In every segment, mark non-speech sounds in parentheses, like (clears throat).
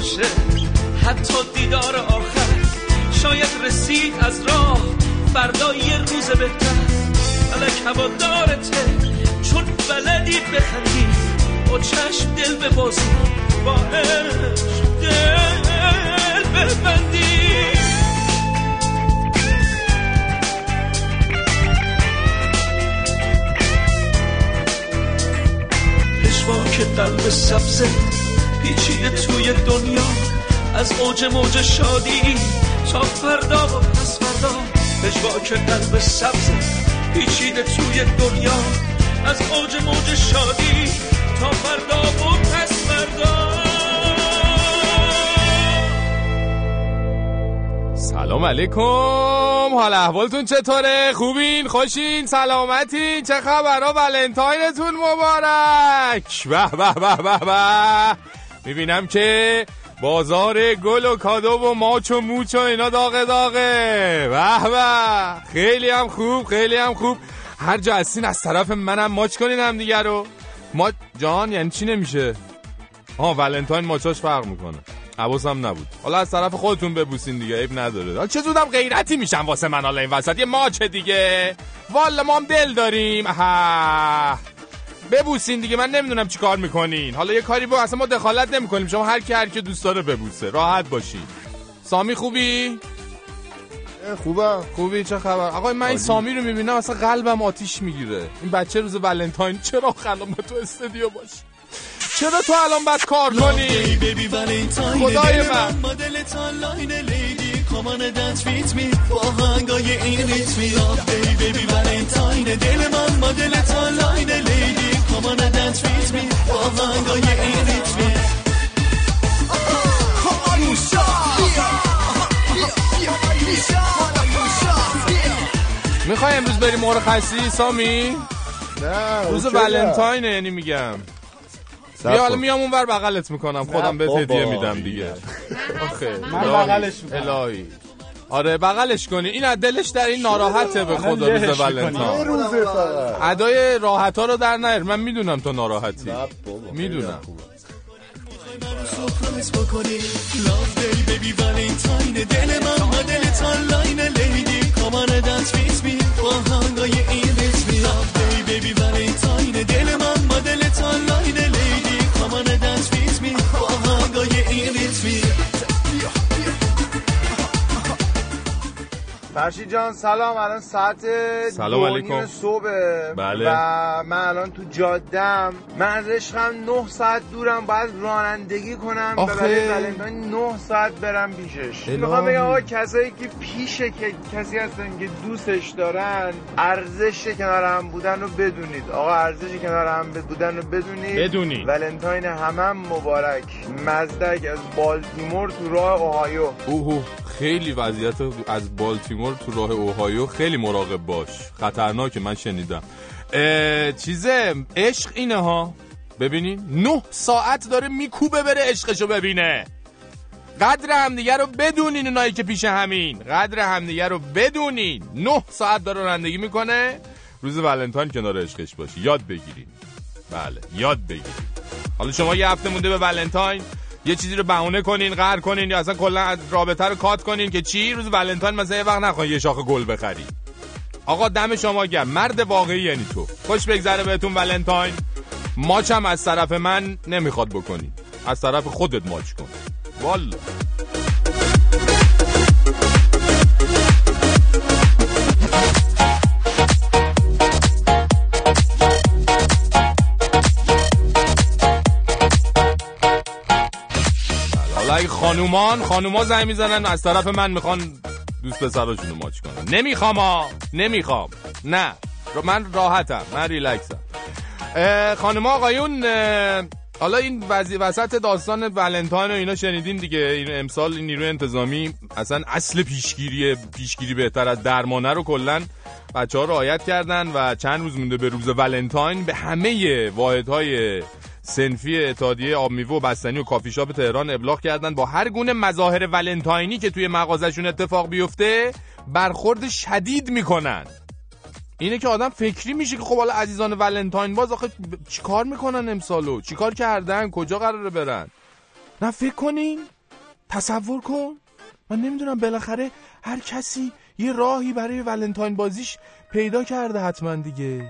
باشه. حتی دیدار آخر شاید رسید از راه. فردا یه روز بهتر. فلک هوا دارته. چون بلدی بخندی. با چشم دل ببازی با دل ببندی. که قلب سبزه پیچیده توی دنیا. از اوج موج شادی تا فردا و پس فردا. که قلب سبزه پیچیده توی دنیا. از اوج موج شادی تا فردا و پس فردا. سلام علیکم. حال احوالتون چطوره؟ خوبین؟ خوشین؟ سلامتین؟ چه خبرها ولنتاینتون مبارک. به به به به به. می‌بینم که بازار گل و کادو و ماچ و موچ و اینا داغه داغه. به به. خیلی هم خوب خیلی هم خوب. هر جا هستین از طرف منم ماچ کنین هم دیگه رو. ما جان یعنی چی نمیشه؟ آه ولنتاین ماچاش فرق می‌کنه. حواسم نبود. حالا از طرف خودتون ببوسین دیگه عیب نداره. چه زودم غیرتی میشم واسه من حالا این وسط. یه ماچه دیگه. والا ما هم دل داریم. ها ببوسین دیگه من نمی‌دونم چی کار می‌کنین. حالا یه کاری با اصلا ما دخالت نمی‌کنیم. شما هر کی هر کی دوست داره ببوسه. راحت باشین. سامی خوبی؟ خوبم خوبی؟ چه خبر؟ آقای من این سامی رو می‌بینم اصلا قلبم آتیش می‌گیره. این بچه روز ولنتاین چرا خلام تو استودیو باشی چرا تو الان بد کار کنی؟ خدای من. کامان دنس فیت می با هنگای این ریتمی. بیبی ولنتاین دل من مدل تا لاین لیدی. کامان دنس فیت می با هنگای این ریتمی می‌خوای امروز بریم مرخصی سامی؟ نه روز ولنتاینه یعنی میگم. بیا حالا میام اونور بغلت می‌کنم خودم به هدیه میدم دیگه. آخه من بغلش می‌کنم. الهی. آره بغلش کنی. این از دلش در این ناراحته به خدا روز ولنتاین ادای راحت ها رو در نهر من می‌دونم تو ناراحتی. می‌دونم. دل من دل تا لاین لیدی کامان دنس فیت می با هنگای این ریتمی بیبی ولنتاین دل من لاین لیدی آهنگای این ریتمی فرشی جان سلام. الان ساعت سلام علیکم. صبح بله. و من الان تو جادم من از عشقم 9 ساعت دورم باید رانندگی کنم. آخه. برای 9 ساعت برم پیشش. می‌خوام بگم آقا کسایی که پیشه که کسی هستن که دوستش دارن ارزش کنار هم بودن رو بدونید. آقا ارزش کنار هم بودن رو بدونید. بدونید. ولنتاین همم مبارک. مزدک از بالتیمور تو راه اوهایو. اوه خیلی وضعیت از بالتیمور تو راه اوهایو خیلی مراقب باش. خطرناکه من شنیدم. چیزه عشق اینه ها. ببینین نه ساعت داره میکوبه بره عشقشو ببینه. قدر همدیگه رو بدونین اونایی که پیش همین. قدر همدیگه رو بدونین. نه ساعت داره رندگی می‌کنه. روز ولنتاین کنار عشقش باشی. یاد بگیرین. بله یاد بگیرین. حالا شما یه هفته مونده به ولنتاین. یه چیزی رو بهونه کنین قهر کنین یا اصلا کلا رابطه رو کات کنین که چی؟ روز ولنتاین مثلا یه وقت نخواهی یه شاخ گل بخری. آقا دم شما گرم. مرد واقعی یعنی تو. خوش بگذره بهتون ولنتاین. ماچ هم از طرف من نمی‌خواد بکنی. از طرف خودت ماچ کن. والا حالا خانومان خانوما زنگ می‌زنن از طرف من می‌خوان دوست پسراشونو ماچ کنن. نمی‌خوام ها نمی‌خوام. نه. من راحتم من ریلکسم. خانوما آقایون حالا این وزی وسط داستان ولنتاین و اینا شنیدین دیگه؟ این امسال این نیروی انتظامی اصلا اصل پیشگیری پیشگیری بهتر از درمانه رو کلا بچه ها رعایت کردن و چند روز مونده به روز ولنتاین. به همه واحدهای سنفی اتحادیه آب میوه و بستنی و کافی شاپ تهران ابلاغ کردن با هر گونه مظاهر ولنتاینی که توی مغازشون اتفاق بیفته برخورد شدید می‌کنن. اینه که آدم فکری میشه که خب حالا عزیزان ولنتاین باز آخه چیکار می‌کنن امسالو؟ چیکار کردن؟ کجا قراره برن؟ نه فکر کنین. تصور کن. من نمی‌دونم بالاخره هر کسی یه راهی برای ولنتاین بازیش پیدا کرده حتما دیگه.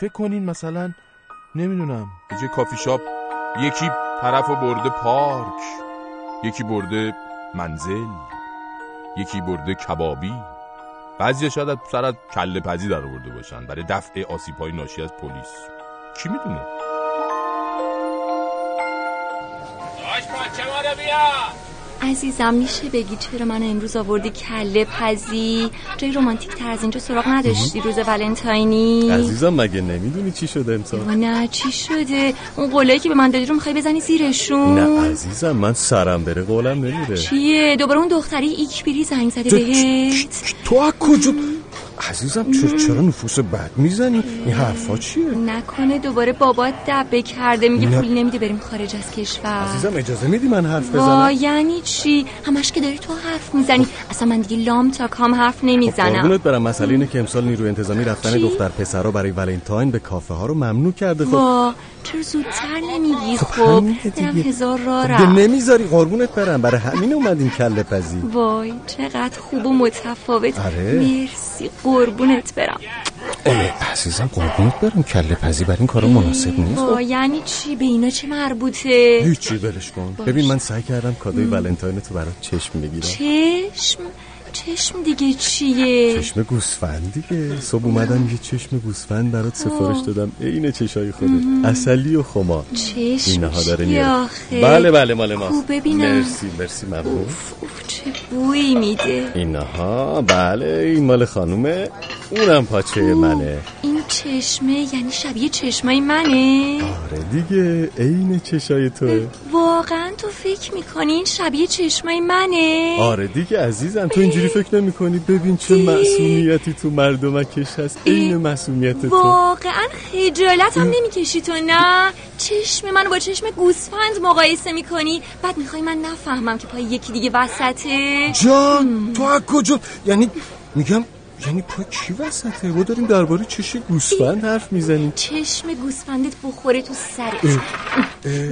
فکر کنین مثلا نمی‌دونم. به کافی شاپ یکی طرف و برده پارک یکی برده منزل یکی برده کبابی. بعضی شاید سر از کله پزی در برده باشن برای دفع آسیب های ناشی از پلیس. کی می‌دونه؟ داش پاچه ما بیا عزیزم میشه بگی چرا من امروز آوردی کله پزی؟ جای رومانتیک تر از اینجا سراغ نداشتی روز ولنتاینی؟ عزیزم مگه نمی‌دونی چی شده امسال؟ نه چی شده؟ اون قولایی که به من دادی رو می‌خوای بزنی زیرشون؟ نه عزیزم من سرم بره قولم نمیره. چیه؟ دوباره اون دختری ایکبیری زنگ زده بهت؟ تو از کجا؟ عزیزم چرا چرا نفوس بد می‌زنی؟ این حرفا چیه؟ نکنه دوباره بابات دبه کرده میگه پول نمیده بریم خارج از کشور. عزیزم اجازه میدی من حرف بزنم؟ یعنی چی؟ همش که داری تو حرف می‌زنی. اصلا من دیگه لام تا کام حرف نمی‌زنم. خب برم. مسئله اینه که امسال نیروی انتظامی رفتن دختر پسرا برای ولنتاین به کافه ها رو ممنوع کرده. خب. چرا زودتر نمیگی؟ خب, خب، هزار را خب نمی‌ذاری قربونت برم. برای همین اومدیم کله پزی. وای چقدر خوب و متفاوت. آره. مرسی قربونت برم. عزیزم قربونت برم. کله پزی بر این کارا مناسب نیست. وای یعنی چی؟ به اینا چه مربوطه؟ هیچی برش کن. ببین من سعی کردم کادوی ولنتاین تو برات چشم بگیرم. چشم؟ چشم دیگه چیه؟ چشم گوسفند دیگه. صبح اومدم یه چشم گوسفند برات سفارش دادم. عین چشای خودت. اصلی و خما. چشم اینها داره آخه؟ بله بله مال ما خوب ببینم. مرسی مرسی ممنون. اوف اوف چه بویی میده. اینها. بله این مال خانومه. اونم پاچه منه. این چشمه یعنی شبیه چشمای منه؟ آره دیگه عین چشای توه. واقعا تو فکر می‌کنی این شبیه چشمای منه؟ آره دیگه عزیزم تو اینجوری فکر نمی‌کنی؟ ببین چه معصومیتی تو مردمکش هست عین معصومیت تو. واقعا خجالت هم نمی‌کشی تو نه؟ چشم منو با چشم گوسفند مقایسه می‌کنی؟ بعد می‌خوای من نفهمم که پای یکی دیگه وسطه؟ جان تو از کجا؟ یعنی میگم یعنی پا کی وسطه؟ ما داریم درباره چشم گوسفند حرف می‌زنیم. چشم گوسفندت بخوره تو سرت.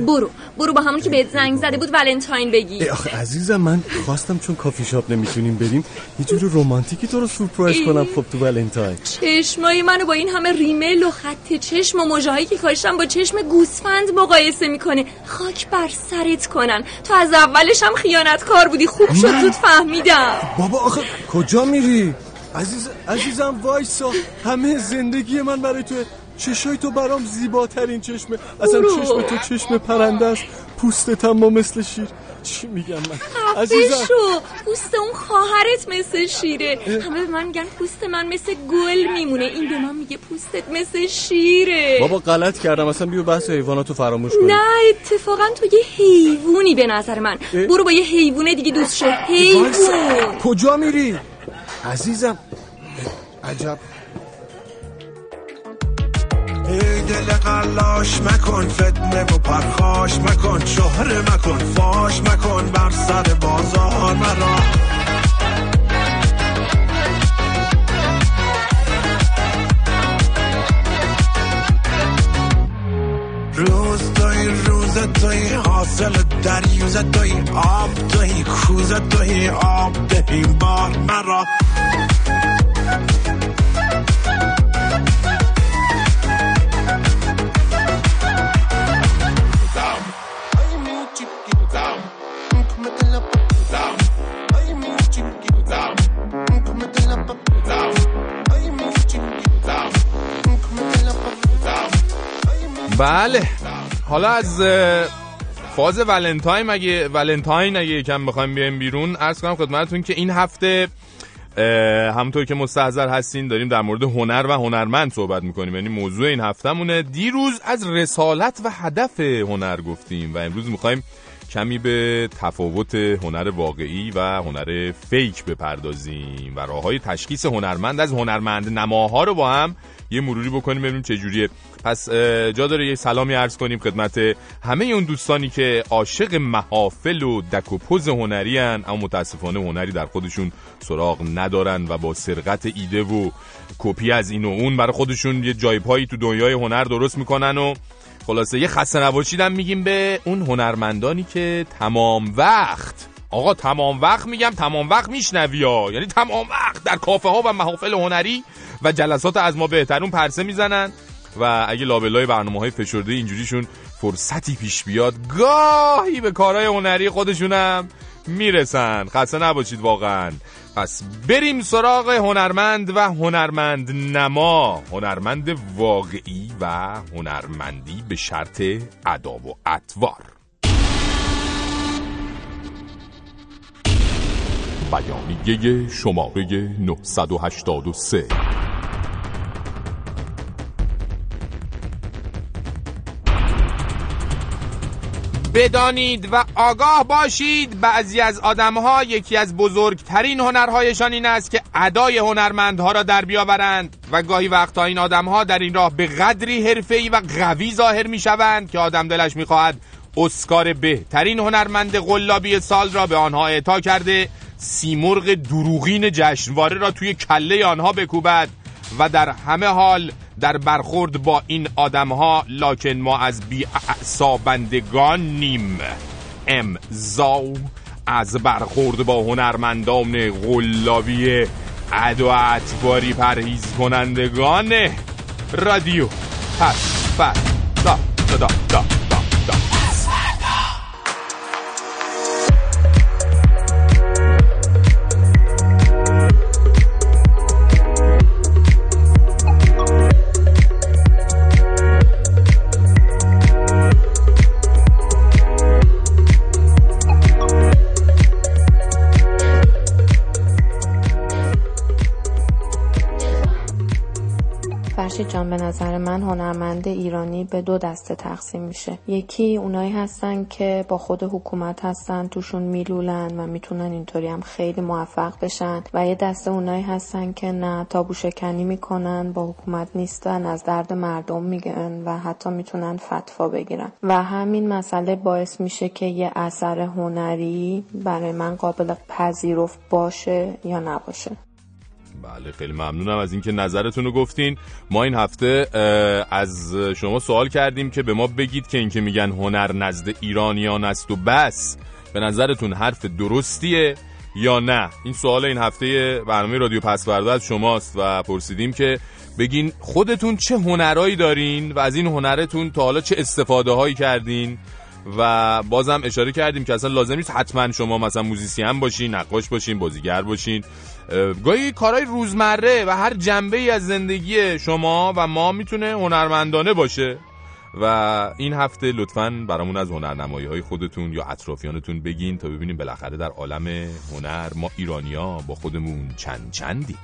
برو برو با همون که بهت زنگ زده بود ولنتاین بگی آخه عزیزم من خواستم چون کافی شاپ نمی‌تونیم بریم یه جور رومانتیکی تو رو سورپرایز کنم خب تو ولنتاین. چشمای منو با این همه ریمل و خط چشم و مجاهی که کاشتم با چشم گوسفند مقایسه می‌کنه خاک بر سرت کنن. تو از اولش هم خیانتکار بودی. خوب شد زود فهمیدم. بابا آخه کجا میری؟ عزیز عزیزم وایسا. همه زندگی من برای تو چشای تو برام زیباترین چشمه. اصلا چشم تو چشم پرنده است. پوستت هم مثل شیر. چی میگم من؟ عزیزم. شو. پوست اون خواهرت مثل شیره. همه به من میگن پوست من مثل گل میمونه. این به من میگه پوستت مثل شیره. بابا غلط کردم. اصلا بیو بحث حیواناتو فراموش کن نه اتفاقا تو یه حیوانی به نظر من. برو با یه حیوونه دیگه دوست شو حیوان کجا میری؟ عزیزم. عجب. ای دل قلاش مکن فتنه و پرخاش مکن شهر مکن فاش مکن بر سر بازار مرا. روز توی روز توی حاصل دریوز توی آب توی کوز توی آب دهیم بار مرا. بله. حالا از فاز ولنتاین مگه ولنتاین اگه یکم بخوایم بیایم بیرون عرض کنم خدمتتون که این هفته همونطور که مستحضر هستین داریم در مورد هنر و هنرمند صحبت می‌کنیم. یعنی موضوع این هفتهمونه. دیروز از رسالت و هدف هنر گفتیم و امروز می‌خوایم کمی به تفاوت هنر واقعی و هنر فیک بپردازیم و راه های تشخیص هنرمند از هنرمند نماها رو با هم یه مروری بکنیم ببینیم چه جوریه. پس جا داره یه سلامی عرض کنیم خدمت همه اون دوستانی که عاشق محافل و دک و پوز هنری هن اما متاسفانه هنری در خودشون سراغ ندارن و با سرقت ایده و کپی از این و اون برای خودشون یه جایپایی تو دنیای هنر درست می‌کنن و خلاصه. یه خسته نباشیدم میگیم به اون هنرمندانی که تمام وقت آقا تمام وقت میگم تمام وقت میشنوی ها. یعنی تمام وقت در کافه ها و محافل هنری و جلسات از ما بهترون پرسه می‌زنن. و اگه لابلای برنامه های فشرده اینجوریشون فرصتی پیش بیاد گاهی به کارهای هنری خودشونم می‌رسن. خسته نباشید واقعا. پس بریم سراغ هنرمند و هنرمند نما. هنرمند واقعی و هنرمندی به شرط ادا و اطوار. بیانیه شماره 983 بدانید و آگاه باشید. بعضی از آدمها یکی از بزرگترین هنرهایشان این است که ادای هنرمندها را در بیاورند و گاهی وقتا این آدمها در این راه به قدری حرفه‌ای و قوی ظاهر می شوند که آدم دلش می خواهد اسکار بهترین هنرمند قلابی سال را به آنها اعطا کرده سیمرغ دروغین جشنواره را توی کله آنها بکوبد. و در همه حال در برخورد با این آدم ها لاکن ما از بی نیم. امضا از برخورد با هنرمندان غلابی عد و اطباری پرهیز کنندگان رادیو. پس پس دا دا دا. جان به نظر من هنرمند ایرانی به دو دسته تقسیم میشه. یکی اونایی هستن که با خود حکومت هستن توشون میلولن و می‌تونن اینطوری هم خیلی موفق بشن. و یه دسته اونایی هستن که نه تابو شکنی می‌کنن با حکومت نیستن از درد مردم میگن و حتی می‌تونن فتوا بگیرن. و همین مسئله باعث میشه که یه اثر هنری برای من قابل پذیرفت باشه یا نباشه. بله خیلی ممنونم از اینکه نظرتون رو گفتین. ما این هفته از شما سوال کردیم که به ما بگید که اینکه میگن هنر نزد ایرانیان است و بس. به نظرتون حرف درستیه یا نه؟ این سوال این هفته برنامه رادیو پسورده از شماست و پرسیدیم که بگین خودتون چه هنرهایی دارین و از این هنرتون تا حالا چه استفاده هایی کردین؟ و بازم اشاره کردیم که اصلا لازم نیست حتما شما مثلا موزیسین باشین نقاش باشین بازیگر باشین. گاهی کارهای روزمره و هر جنبه ای از زندگی شما و ما می‌تونه هنرمندانه باشه. و این هفته لطفا برامون از هنرنمایی های خودتون یا اطرافیانتون بگین تا ببینیم بالاخره در عالم هنر ما ایرانیا با خودمون چند چندی.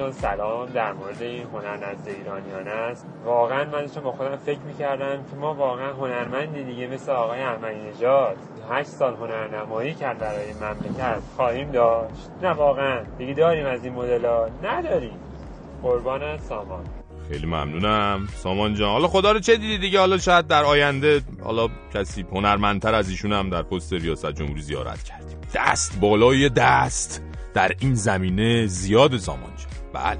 جان سلام. در مورد این هنر نزد ایرانیان است. واقعا من با خودم فکر می‌کردم که ما واقعا هنرمندی دیگه مثل آقای احمدی نژاد. هشت سال هنرنمایی کرد برای مملکت. خواهیم داشت؟ نه واقعا. دیگه داریم از این مدل ها. نداریم. قربان سامان. خیلی ممنونم. سامان جان حالا خدا رو چه دیدی دیگه؟ حالا شاید در آینده حالا کسی هنرمندتر از ایشون هم در پست ریاست جمهوری زیارت کردیم. دست بالای دست. در این زمینه زیاد سامان جان. بله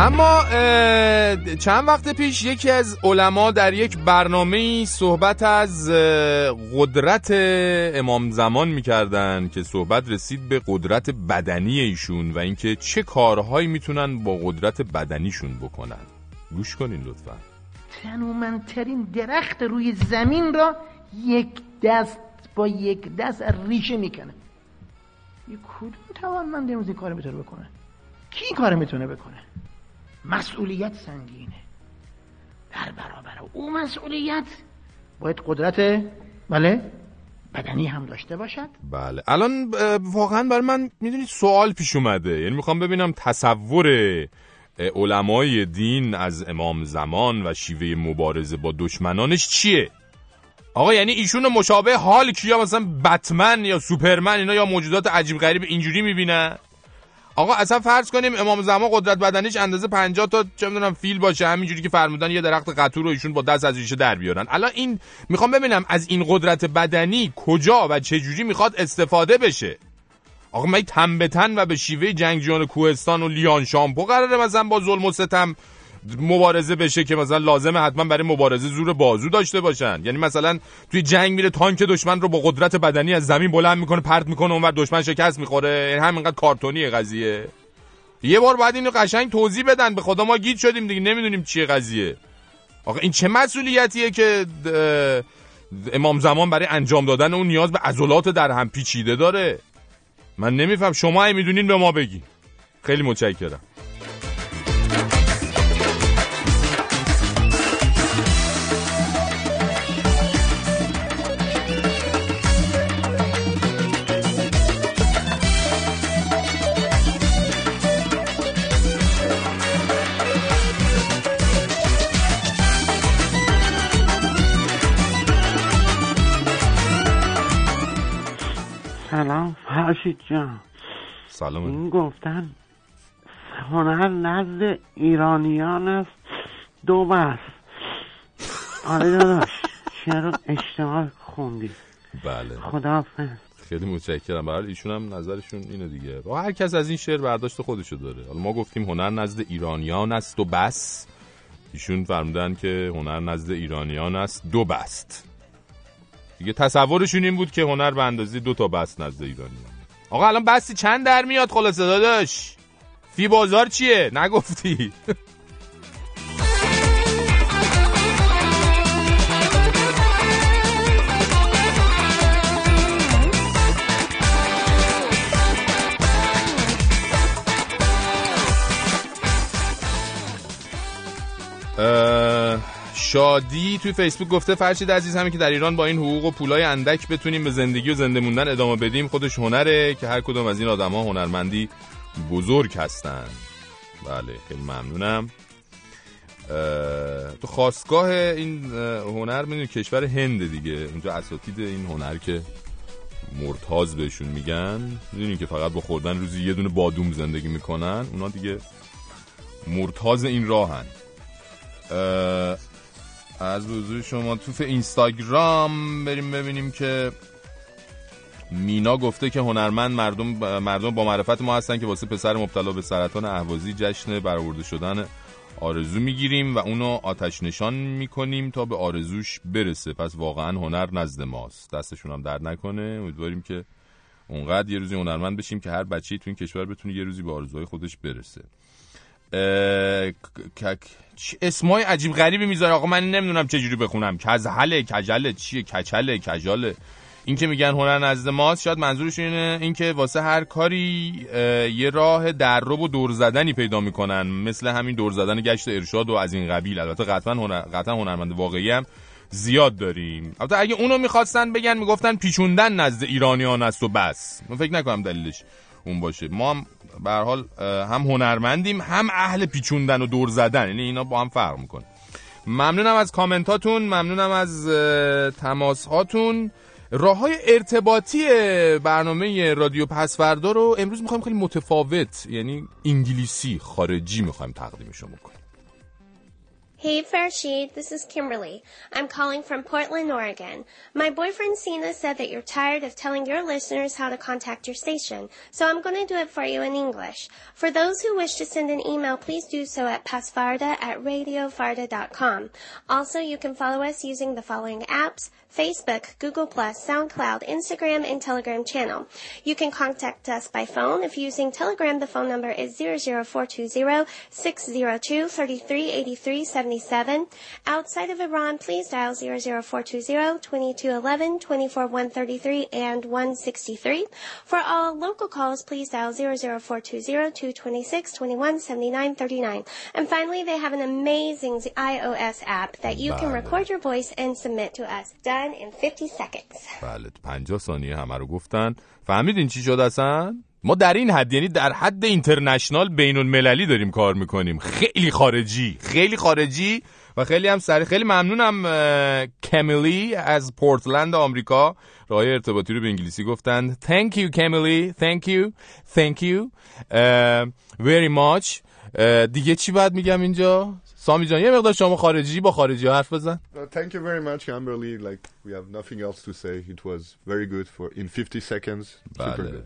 اما چند وقت پیش یکی از علما در یک برنامه صحبت از قدرت امام زمان می‌کردن که صحبت رسید به قدرت بدنی ایشون و اینکه چه کارهایی می‌تونن با قدرت بدنیشون بکنن. گوش کنین لطفا. تنومندترین درخت روی زمین را یک دست با یک دست ریشه می‌کنه. یک کدوم توانمند امروز این کار می‌تونه بکنه؟ کی این کار می‌تونه بکنه؟ مسئولیت سنگینه. در برابر او مسئولیت باید قدرت بله بدنی هم داشته باشد. بله. الان واقعا برای من می‌دونید سوال پیش اومده. یعنی می‌خوام ببینم تصور علمای دین از امام زمان و شیوه مبارزه با دشمنانش چیه؟ آقا یعنی ایشون مشابه حال کیا؟ مثلا بتمن یا سوپرمن اینا یا موجودات عجیب غریب اینجوری می‌بینن؟ آقا اصلا فرض کنیم امام زمان قدرت بدنیش اندازه 50 تا چه می‌دونم فیل باشه همینجوری که فرمودن یه درخت قطور رو ایشون با دست از ریشه در بیارن. الان این می‌خوام ببینم از این قدرت بدنی کجا و چه جوری می‌خواد استفاده بشه؟ آقا من تن به تن و به شیوه جنگجویان کوهستان و لیان شامپو قراره مثلا با ظلم و ستم مبارزه بشه که مثلا لازمه حتما برای مبارزه زور بازو داشته باشن. یعنی مثلا توی جنگ میره تانک دشمن رو با قدرت بدنی از زمین بلند می‌کنه پرت می‌کنه اونور دشمن شکست می‌خوره. یعنی همینقدر کارتونیه قضیه. یه بار بعد اینو قشنگ توضیح بدن. به خدا ما گیت شدیم دیگه نمی‌دونیم چیه قضیه. آقا این چه مسئولیتیه که امام زمان برای انجام دادن اون نیاز به عضلات در هم پیچیده داره؟ من نمیفهم. شما می‌دونین به ما بگی خیلی متشکرم. فرشید جان. سلام. این گفتن هنر نزد ایرانیان است. دو بس. آره داداش چرا اشتغال خوندی؟ بله. خدا خیلی متشکرم. برای ایشون هم نظرشون اینه دیگه. و هر کس از این شعر برداشت خودشو داره. حالا ما گفتیم هنر نزد ایرانیان است و بس. ایشون فرمودن که هنر نزد ایرانیان است دو بست دیگه تصورشون این بود که هنر به اندازه دو تا بست نزد ایرانی آقا الان بستی چند در میاد؟ خلاصه داداش. فی بازار چیه؟ نگفتی. شادی توی فیسبوک گفته فرشید عزیز همین که در ایران با این حقوق و پولای اندک بتونیم به زندگی و زنده موندن ادامه بدیم خودش هنره که هر کدوم از این آدم ها هنرمندی بزرگ هستن. بله خیلی ممنونم. تو خواستگاه این هنر می‌دونی کشور هند دیگه. اونجا اساتید این هنر که مرتاز بهشون میگن. می‌دونی که فقط با خوردن روزی یه دونه بادوم زندگی می‌کنن. اونا دیگه مرتاز این راهن. از حضور شما تو اینستاگرام بریم ببینیم که مینا گفته که هنرمند مردم مردم با معرفت ما هستن که واسه پسر مبتلا به سرطان اهوازی جشن برآورده شدن آرزو می‌گیریم و اونو آتش نشان می‌کنیم تا به آرزوش برسه. پس واقعا هنر نزد ماست. دستشون هم درد نکنه. امیدواریم که اونقدر یه روزی هنرمند بشیم که هر بچه‌ای تو این کشور بتونه یه روزی به آرزوهای خودش برسه. اسمای عجیب غریبی می‌ذاره. آقا من نمی‌دونم چه جوری بخونم. کزهله کجله چیه؟ کچله کجاله. این که میگن هنر نزد ماست شاید منظورشون اینه این که واسه هر کاری یه راه دررب و دور زدنی پیدا می‌کنن. مثل همین دور زدن گشت ارشاد و از این قبیل. البته قطعا هنر قطعا هنرمند واقعی هم زیاد داریم. البته اگه اونو می‌خواستن بگن می‌گفتن پیچوندن نزد ایرانیان است و بس. من فکر نکنم دلیلش اون باشه. ما هم به حال هم هنرمندیم هم اهل پیچوندن و دور زدن. یعنی اینا با هم فرق می‌کنه. ممنونم از کامنتاتون ممنونم از تماس هاتون راه های ارتباطی برنامه رادیو پسوردا رو امروز می‌خوایم خیلی متفاوت یعنی انگلیسی خارجی می‌خوایم تقدیم شما کنیم Hey Farshid, this is Kimberly. I'm calling from Portland, Oregon. My boyfriend Sina said that you're tired of telling your listeners how to contact your station, so I'm going to do it for you in English. For those who wish to send an email, please do so at pasfarda at radiofarda.com. Also, you can follow us using the following apps, Facebook, Google+, SoundCloud, Instagram, and Telegram channel. You can contact us by phone. If using Telegram, the phone number is 00420 602 3383 77. Outside of Iran, please dial 00420 2211 24 133 and 163. For all local calls, please dial 00420 226 21 79 39. And finally, they have an amazing iOS app that you can record your voice and submit to us. Done in 50 seconds. بله 50 ثانیه همه رو گفتن. فهمیدین چی شد اصلا؟ ما در این حد یعنی در حد اینترنشنال بین المللی داریم کار می‌کنیم. خیلی خارجی خیلی خارجی و خیلی هم سریع. خیلی ممنونم کمیلی از پورتلند آمریکا. راهی ارتباطی رو به انگلیسی گفتن. Thank you کمیلی. Thank you. Thank you. اه، very much. اه، دیگه چی باید میگم اینجا؟ سامی جان یه مقدار شما خارجی با خارجی حرف بزن Uh, thank you very much, Amberly. Like we have nothing else to say. It was very good for in 50 seconds. Super بله. good.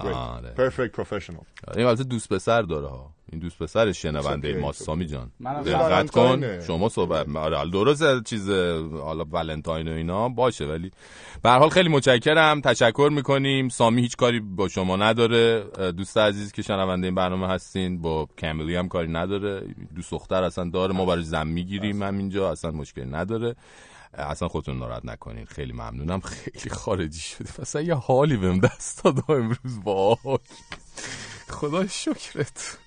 Great. آره. Perfect professional. این البته دوست پسر داره ها این دوست پسر شنونده ما. سامی جان. دقت کن. شما صحبت آره درست چیز حالا ولنتاین و اینا باشه ولی به هر حال خیلی متشکرم تشکر می‌کنیم. سامی هیچ کاری با شما نداره. دوست عزیز که شنونده این برنامه هستین با کمیلی هم کاری نداره. دوست دختر اصلا داره ما برای زن می‌گیریم همینجا اصلا مشکلی نداره. اصلا خودتون ناراحت نکنین. خیلی ممنونم. خیلی خارجی شدیم اصلا یه حالی بهم دست داد امروز با خدا شکرت.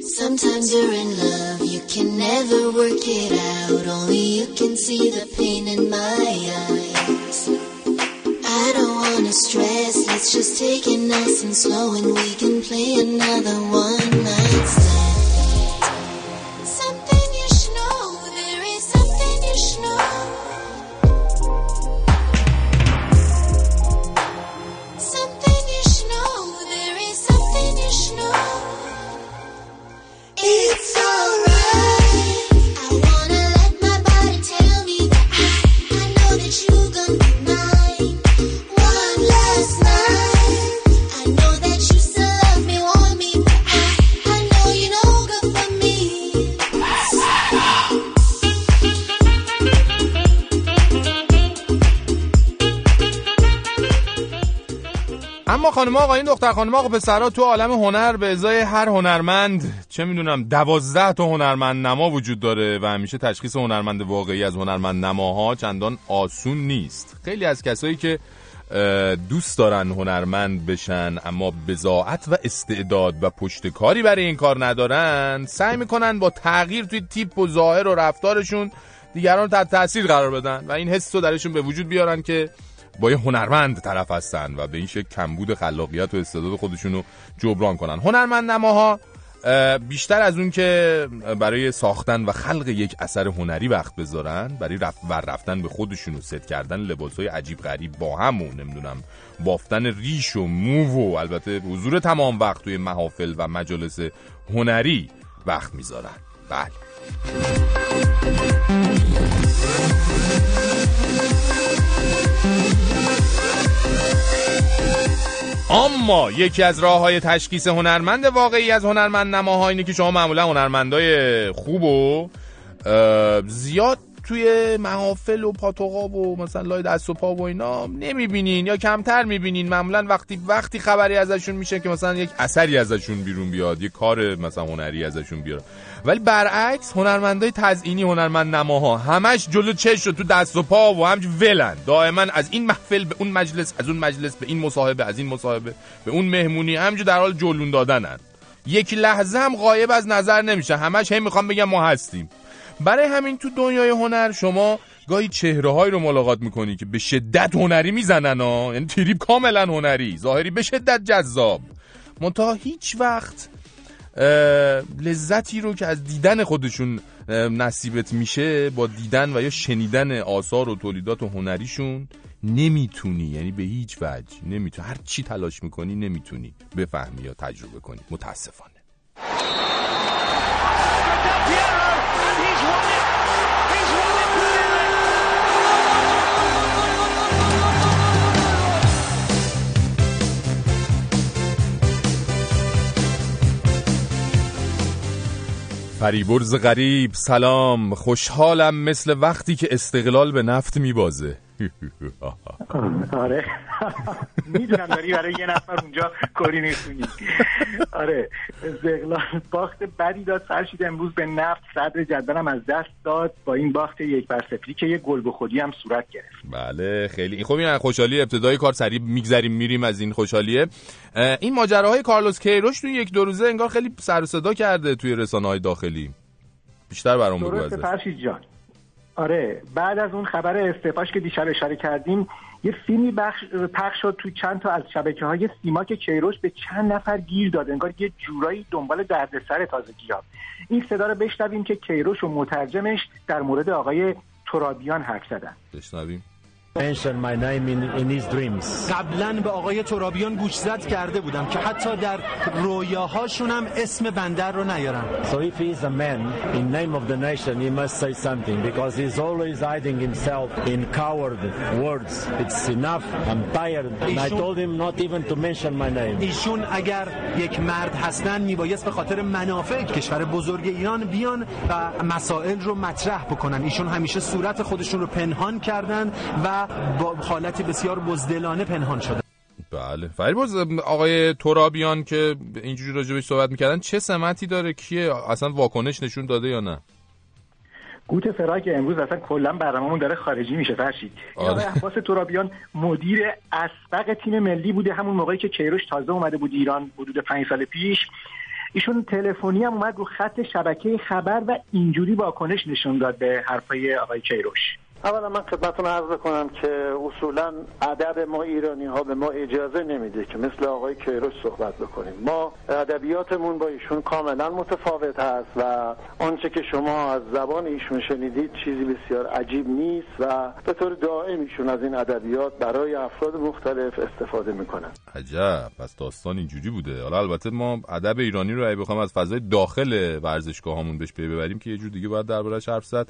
Sometimes you're in love, you can never work it out. Only you can see the pain in my eyes. I don't wanna stress, let's just take it nice and slow and we can play another one night stand. Alright. اما خانم آقایون دختر خانم آقا پسرا تو عالم هنر به ازای هر هنرمند چه می‌دونم دوازده تا هنرمند نما وجود داره و همیشه تشخیص هنرمند واقعی از هنرمند نماها چندان آسون نیست. خیلی از کسایی که دوست دارن هنرمند بشن اما بزاعت و استعداد و پشتکاری برای این کار ندارن سعی می‌کنن با تغییر توی تیپ و ظاهر و رفتارشون دیگران تحت تاثیر قرار بدن و این حس رو درشون به وجود بیارن که با یه هنرمند طرف هستن و به این شکل کمبود خلاقیت و استعداد خودشون رو جبران کنن. هنرمند نماها اه، بیشتر از اون که برای ساختن و خلق یک اثر هنری وقت بذارن برای رفت ور رفتن به خودشون و ست کردن لباس های عجیب غریب با هم و نمی‌دونم بافتن ریش و مو و البته حضور تمام وقت توی محافل و مجالس هنری وقت می‌ذارن. بله. اما یکی از راه های تشخیص هنرمند واقعی از هنرمند نماها اینه که شما معمولا هنرمندای خوب و زیاد توی محافل و پاتوقا و مثلا لای دست و پا و اینا نمی‌بینین یا کمتر می‌بینین. معمولا وقتی وقتی خبری ازشون میشه که مثلا یک اثری ازشون بیرون بیاد یک کار مثلا هنری ازشون بیاد. ولی برعکس هنرمندای تزئینی هنرمند نماها همش جلو چش و تو دست و پا و همج ولن. دائما از این محفل به اون مجلس از اون مجلس به این مصاحبه از این مصاحبه به اون مهمونی همجور در حال جلون دادنن. یک لحظه هم غایب از نظر نمیشه. همش هی می‌خوام بگم ما هستیم. برای همین تو دنیای هنر شما گاهی چهره هایی رو ملاقات می‌کنی که به شدت هنری می‌زنن ها یعنی تریپ کاملا هنری ظاهری به شدت جذاب. منتها هیچ وقت لذتی رو که از دیدن خودشون نصیبت میشه با دیدن و یا شنیدن آثار و تولیدات هنریشون نمی‌تونی. یعنی به هیچ وجه نمی‌تونی. هر چی تلاش می‌کنی نمی‌تونی بفهمی یا تجربه کنی. متاسفانه. فریبرز غریب سلام. خوشحالم مثل وقتی که استقلال به نفت میبازه. (laughs) آره. (laughs) می‌دونم داری برای یه نفر اونجا کاری نیستونی آره. استقلال باخت بدی داد فرشید امروز به نفت صدر جدولم از دست داد. با این باخت یک بر صفری که یه گل به خودی هم صورت گرفت. بله خیلی. خب این خوشحالی ابتدای کار سریع میگذریم میریم از این خوشحالیه. این ماجراهای کارلوس کیروش تو یک دو روزه انگار خیلی سر و صدا کرده توی رسانه های داخلی. بیشتر برام بگو فرشید جان. آره بعد از اون خبر استعفاش که دیشب اشاره کردیم یه فیلمی بخش پخش شد تو چند تا از شبکه های سیما که کیروش به چند نفر گیر داد. انگار یه جورایی دنبال دردسر تازگی ها این صدا رو بشنویم که کیروش و مترجمش در مورد آقای ترابیان حرف زدن. بشنویم. قبلا به آقای ترابیان گوشزد کرده بودم که حتی در رویاهاشون هم اسم بندر رو نیارم So if he is a man in name of the nation, he must say something because he's always hiding himself in coward words. It's enough. I'm tired. And I told him not even to mention my name. ایشون اگر یک مرد هستن میبایست به خاطر منافع کشور بزرگ ایران بیان و مسائل رو مطرح بکنن ایشون همیشه صورت خودشون رو پنهان کردن و با حالتی بسیار بزدلانه پنهان شده. بله. فریبرز آقای ترابیان که اینجوری راجبش صحبت می‌کردن چه سمتی داره؟ کیه؟ اصلا واکنش نشون داده یا نه؟ گوت فرا که امروز اصلا کلا برنامه‌مون داره خارجی میشه فرشید. آره. آقای عباس ترابیان مدیر اسبق تیم ملی بوده همون موقعی که کیروش تازه اومده بود ایران حدود پنج سال پیش. ایشون تلفنی هم اومد رو خط شبکه خبر و اینجوری واکنش نشون داد به حرفای آقای کیروش. اولا من خدمتتون عرض کنم که اصولا ادب ما ایرانی ها به ما اجازه نمیده که مثل آقای کیروش صحبت بکنیم. ما ادبیاتمون با ایشون کاملا متفاوت هست و آنچه که شما از زبان ایشون شنیدید چیزی بسیار عجیب نیست و به طور دائم ایشون از این ادبیات برای افراد مختلف استفاده می‌کنن. عجب. پس داستان اینجوری بوده. حالا البته ما ادب ایرانی رو اگه بخوام از فضای داخل ورزشگاهامون بهش پی ببریم که یه جور دیگه باید دربارش حرف زد.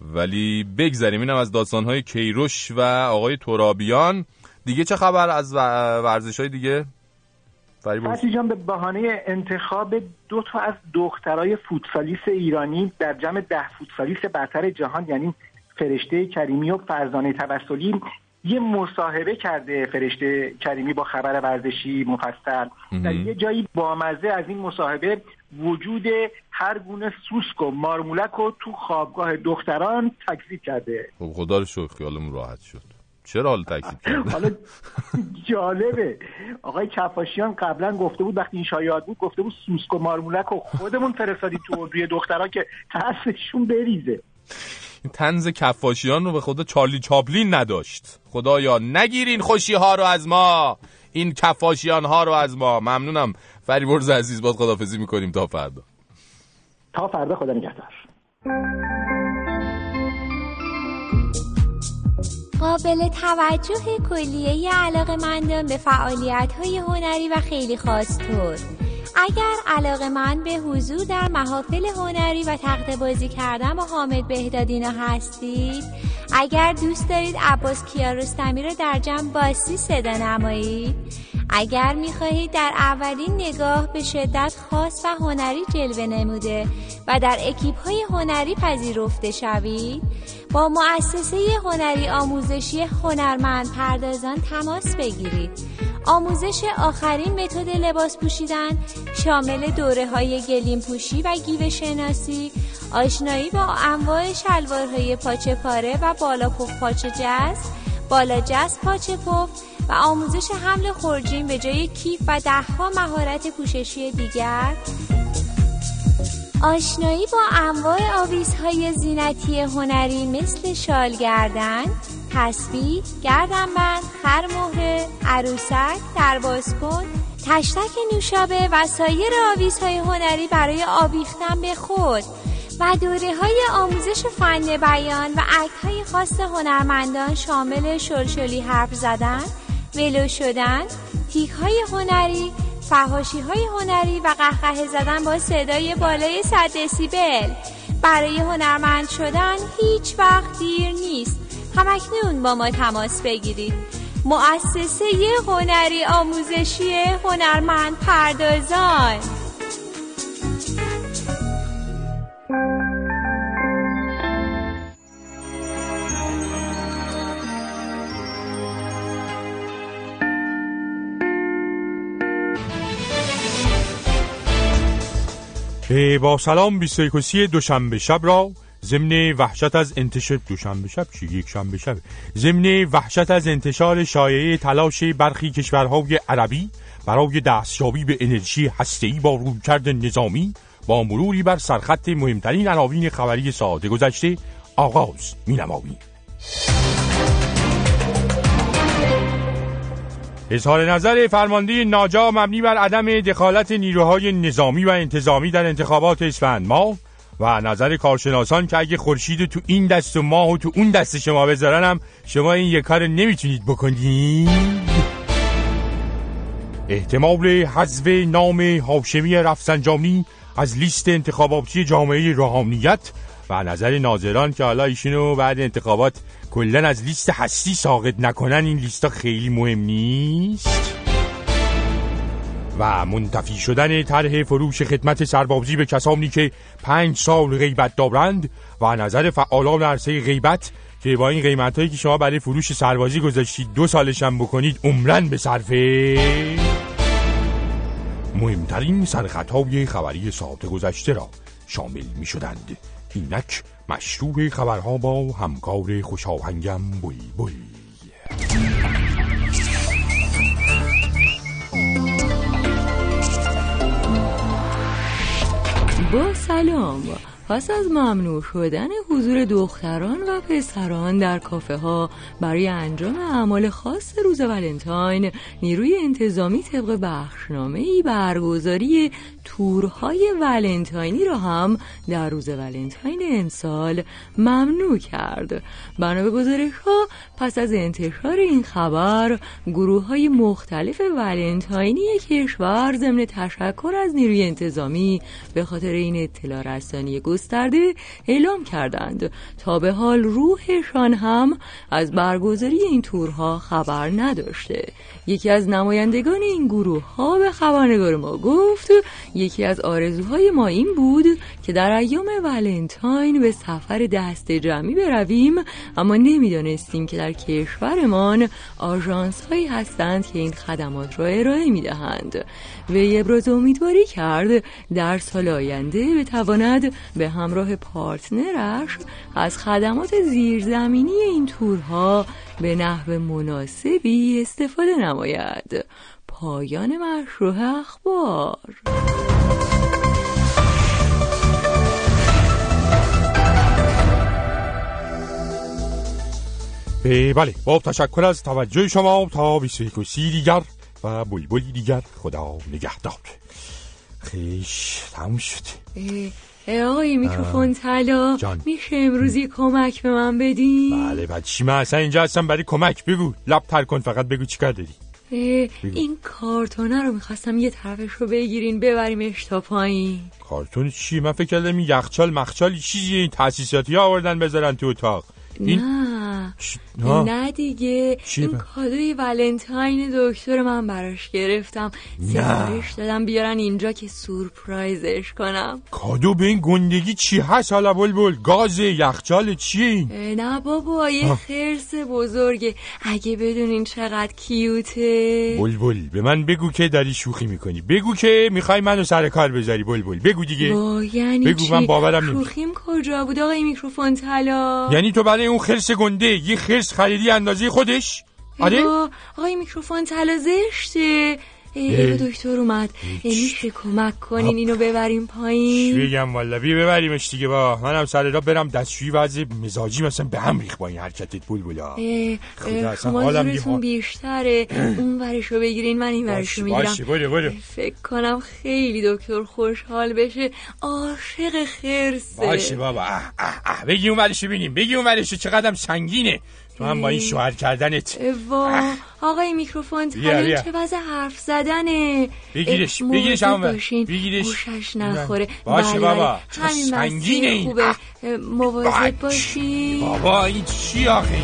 ولی بگذریم. اینم از داستانهای کیروش و آقای ترابیان. دیگه چه خبر از ورزش های دیگه؟ فرشید جان به بهانه انتخاب دو تا از دخترای فوتسالیست ایرانی در جمع ده فوتسالیست برتر جهان یعنی فرشته کریمی و فرزانه توسلی یه مصاحبه کرده فرشته کریمی با خبر ورزشی مفصل. در یه جایی بامزه از این مصاحبه وجود هر گونه سوسک و مارمولک رو تو خوابگاه دختران تکذیب کرده. خب خدا رو شکر خیالمون راحت شد. چرا حال تکذیب کرده؟ (laughs) حالا جالبه. آقای کفاشیان قبلا گفته بود وقتی این شایعات بود گفته بود سوسک و مارمولک رو خودمون فرستادیم تو اردوی دختران که ترسشون بریزه. این تنز کفاشیان رو به خدا چارلی چاپلین نداشت. خدایا نگیرین خوشی ها رو از ما. این کفاشیان ها رو از ما. ممنونم. فریبرز عزیز باز خدافزی می‌کنیم. تا فردا. تا فردا خدا نگهدار. قابل توجه کلیه علاقه مندان به فعالیت های هنری و خیلی خاص طور. اگر علاقه من به حضور در محافل هنری و تخت بازی کردن با حامد بهدادینا هستید اگر دوست دارید عباس کیارستمی رو در جمع باسی صدا نمایید. اگر می‌خواهید در اولین نگاه به شدت خاص و هنری جلوه نموده و در اکیپ های هنری پذیرفته شوید با مؤسسه هنری آموزشی هنرمند پردازان تماس بگیرید. آموزش آخرین متد لباس پوشیدن شامل دوره های گلیم پوشی و گیوه شناسی آشنایی با انواع شلوارهای پاچه پاره و بالا پف پاچه جز بالا جز پاچه پف و آموزش حمل خورجین به جای کیف و دهها مهارت پوششی دیگر. آشنایی با انواع آویزهای زینتی هنری مثل شال گردن، تسبیح، گردنبند، خرمهره، عروسک، دربازکن، تشتک نوشابه و سایر آویزهای هنری برای آویختن به خود و دوره های آموزش فن بیان و عکس های خاص هنرمندان شامل شلشلی حرف زدن، ولو شدن، تیک های هنری، فهاشی های هنری و قهقه زدن با صدای بالای 100 دسیبل. برای هنرمند شدن هیچ وقت دیر نیست. همکنون با ما تماس بگیرید. مؤسسه هنری آموزشی هنرمند پردازان. به با سلام 21 دوشنبه شب را ضمن وحشت از انتشار دوشنبه شب چی یک شنبه شب ضمن وحشت از انتشار شایعه تلاش برخی کشورهای عربی برای دستیابی به انرژی هسته‌ای با رویکرد نظامی با مروری بر سرخط مهمترین عناوین خبری ساعت گذشته آغاز می‌نماییم. اظهار نظر فرمانده ناجا مبنی بر عدم دخالت نیروهای نظامی و انتظامی در انتخابات اسفند. ماه و نظر کارشناسان که اگه خورشید تو این دست و ماه و تو اون دست شما بذارنم شما این یک کار نمی‌تونید بکنید. احتمال حذف نام هاشمی رفسنجانی از لیست انتخاباتی جامعه روحانیت و نظر ناظران که حالا ایشونو بعد انتخابات کلا از لیست هستی ساقط نکنن این لیستا خیلی مهم نیست. و منتفی شدن طرح فروش خدمت سربازی به کسانی که پنج سال غیبت دارند و نظر فعالان عرصه غیبت که با این قیمت هایی که شما برای فروش سربازی گذاشتید دو سالشم بکنید عمرن به صرفه. مهمترین سرخطهای خبری ساعت گذشته را شامل می شدند اینک مشروع خبرها با همکار خوشاهنگم بوی بوی. با سلام. پس از ممنوع شدن حضور دختران و پسران در کافه ها برای انجام اعمال خاص روز ولنتاین نیروی انتظامی طبق بخشنامه ای برگزاری تورهای ولنتاینی را هم در روز ولنتاین امسال ممنوع کرد. بنا به گزارش ها پس از انتشار این خبر گروه های مختلف ولنتاینی کشور ضمن تشکر از نیروی انتظامی به خاطر این اطلاع رسانی گسترده اعلام کردند. تا به حال روحشان هم از برگزاری این تورها خبر نداشته. یکی از نمایندگان این گروه ها به خبرنگار ما گفت یکی از آرزوهای ما این بود که در ایام ولنتاین به سفر دست جمعی برویم اما نمی‌دانستیم که در کشورمان آژانس هایی هستند که این خدمات را ارائه می دهند وی ابراز امیدواری کرد در سال آینده بتواند به همراه پارتنرش از خدمات زیرزمینی این تورها به نحو مناسبی استفاده نماید. پایان مشروع اخبار. بله با تشکر از توجه شما تا 21 سی دیگر و بلبلی دیگر خدا نگهدار. خیش تموم شد. آقای میکروفون طلا میشه امروزی کمک به من بدی؟ بله بعد چی من اصلا اینجا هستم؟ برای کمک بگو. لب تر کن فقط بگو چیکار داری؟ این کارتونه رو می‌خواستم یه طرفش رو بگیرین ببریمش تا پایین. کارتون چی؟ من فکر کردم یخچال مخچال چیزی این تاسیساتی آوردن بذارن تو اتاق. این... نه. نه. دیگه. این کادوی ولنتاین دکتر من براش گرفتم. سفارش دادم بیارن اینجا که سورپرایزش کنم. کادو به این گندگی چی هست حالا بلبل؟ گاز یخچال چی نه بابا یه خرس بزرگه. اگه بدونین چقدر کیوته. بلبل به من بگو که داری شوخی می‌کنی. بگو که می‌خوای منو سر کار بذاری بلبل. بگو دیگه. یعنی بگو چی؟ من باورم شوخیم کجا بود؟ آقای میکروفون طلا. یعنی تو برای اون خرس گنده یه خرس خریدی اندازه خودش؟ آره؟ آقای میکروفون طلا زشته. ای دکتر اومد. میشه کمک کنین اینو ببریم پایین. چی بگم والا بیا ببریمش دیگه با. منم سر را برم دستشویی وضع مزاجی مثلا به هم ریخ با این حرکتت بول بولا شما زورتون بیشتره. (clears throat) اون ورشو بگیرین من این ورشو می‌گیرم. فکر کنم خیلی دکتر خوشحال بشه. عاشق خرسه. باشه بابا. اه اه اه. بگی اون ورشو بینیم بگی اون ورشو چقدر سنگینه. تو هم با این شوهر کردنت. وا آقای میکروفون طلا چه وضع حرف زدنه؟ بگیرش بگیرش هم بگیرش. گوشش نخوره. باشه بله بابا. همین سنگینه این. خوبه. مواظب باشی بابا این چی آخه؟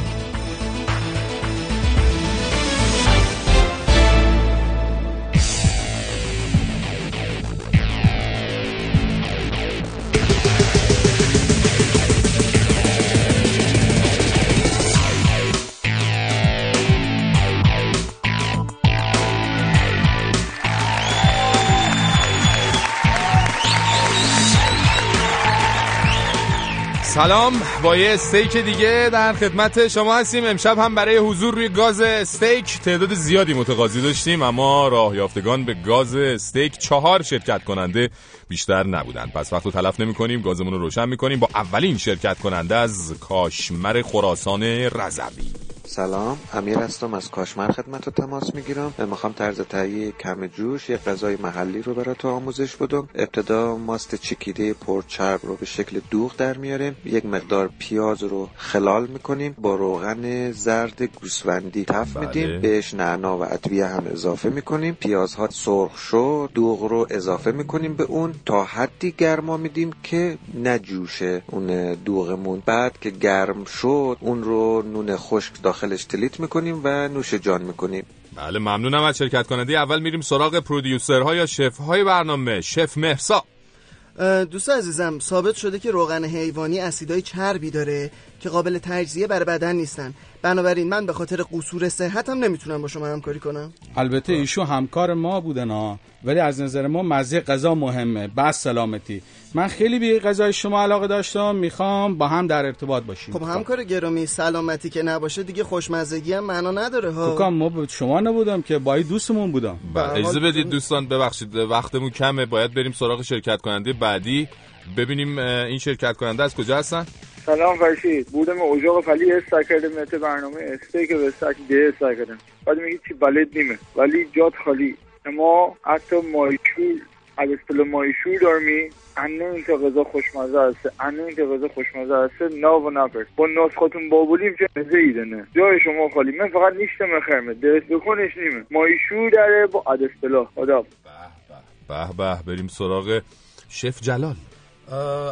سلام. با یه استیک دیگه در خدمت شما هستیم. امشب هم برای حضور روی گاز استیک تعداد زیادی متقاضی داشتیم اما راه یافتگان به گاز استیک چهار شرکت کننده بیشتر نبودن. پس وقت رو تلف نمی کنیم گازمون رو روشن می کنیم با اولین شرکت کننده از کاشمر خراسان رضوی. سلام. امیر هستم از کاشمر خدمت رو تماس می‌گیرم. می‌خوام طرز تهیه کم جوش یه غذای محلی رو برای تو آموزش بدم. ابتدا ماست چکیده پرچرب رو به شکل دوغ در میاریم. یک مقدار پیاز رو خلال می‌کنیم. با روغن زرد گوسفندی تف بله. میدیم. بهش نعنا و ادویه هم اضافه می‌کنیم. پیازها سرخ شد دوغ رو اضافه می‌کنیم به اون. تا حدی گرما میدیم که نجوشه اون دوغمون. بعد که گرم شد اون رو نون خشک داخلش تلیت می‌کنیم و نوش جان می‌کنیم. بله ممنونم از شرکت کننده اول میریم سراغ پرودیوسرها یا شفهای برنامه. شف مهرسا دوست عزیزم ثابت شده که روغن حیوانی اسیدای چربی داره. که قابل تجزیه برای بدن نیستن. بنابراین من به خاطر قصور صحتم نمی‌تونم با شما همکاری کنم. البته ایشو همکار ما بودن ها. ولی از نظر ما مزه غذا مهمه. بس سلامتی. من خیلی به غذای شما علاقه داشتم. می‌خوام با هم در ارتباط باشیم. خب همکار گرامی سلامتی که نباشه دیگه خوشمزگی هم معنا نداره ها. کام ما با شما نبودم که با دوستمون بودم. اجازه بدید دوستان ببخشید وقتمون کمه. باید بریم سراغ شرکت کننده بعدی. ببینیم این شرکت کننده از کجا هستن؟ سلام فرشید بودم اجاق فلی استار کردم مت برنامه استیک به سک ده استار کردم بعد میگی چی؟ بلد نیمه. ولی جات خالی. اما حتی مایشور از اصطلاح مایشور دارمی. انه این که غذا خوشمزه هسته انه این که غذا خوشمزه هسته نا و نپرس با ناسخاتون بابولیم چه مزه ایده نه. جای شما خالی. من فقط نیشتم خرمه. درست بکنش نیمه. مایشور داره با از اصطلاح خدا. به به بریم سراغ شف جلال.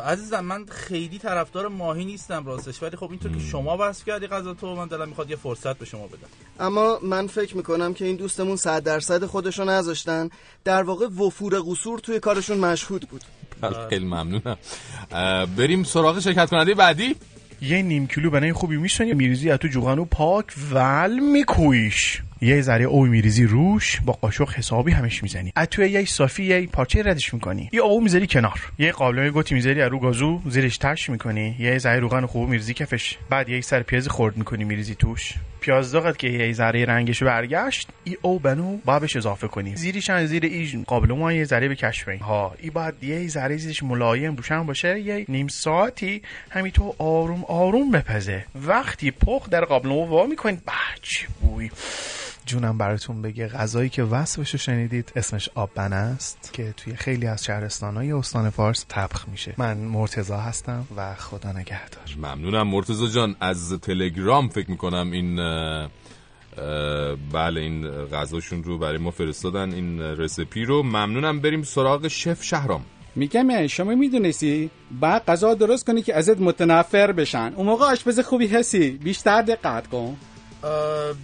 عزیزم من خیلی طرفدار ماهی نیستم راستش ولی خب اینطور که شما بس کردی غذا تو من دلم می‌خواد یه فرصت به شما بدم. اما من فکر می‌کنم که این دوستمون صد درصد خودشو نذاشتن. در واقع وفور قصور توی کارشون مشهود بود. خیلی ممنونم. اه، بریم سراغ شرکت کننده بعدی. یه نیم کیلو بنای خوبی میشونی میریزی از تو جوغانو پاک ول میکویش. یه ذره او میریزی روش با قاشق حسابی همش می‌زنی. از توی یه صافی یه پارچه ردش می‌کنی. یه او می‌ذاری کنار. یه قابلمه گوتی می‌ذاری از رو گازو زیرش تش می‌کنی. یه ذره روغن خوب میریزی کفش. بعد یه سر پیاز خرد می‌کنی میریزی توش. پیاز داغت که یه ذره رنگش برگشت ای او بنو بابش اضافه کنی. زیرش هم زیر این قابلمه یه ذره بکشفین ها ای بعد یه ذره زیرش ملایم روشن باشه یه نیم ساعتی همینطور آروم آروم بپزه. وقتی پخ در قابلمه وا می‌کنید بچ بوی. جونم براتون بگه غذایی که وصفش رو شنیدید. اسمش آببن است که توی خیلی از شهرستانهای استان فارس طبخ میشه. من مرتزا هستم و خدا نگهدار. ممنونم مرتزا جان. از تلگرام فکر می‌کنم این بله این غذاشون رو برای ما فرستادن این رسپی رو. ممنونم بریم سراغ شف شهرام. میگم شما می‌دونستی؟ بعد غذا درست کنی که ازت متنفر بشن. اون موقع آشپز خوبی هستی. بیشتر دقت کن.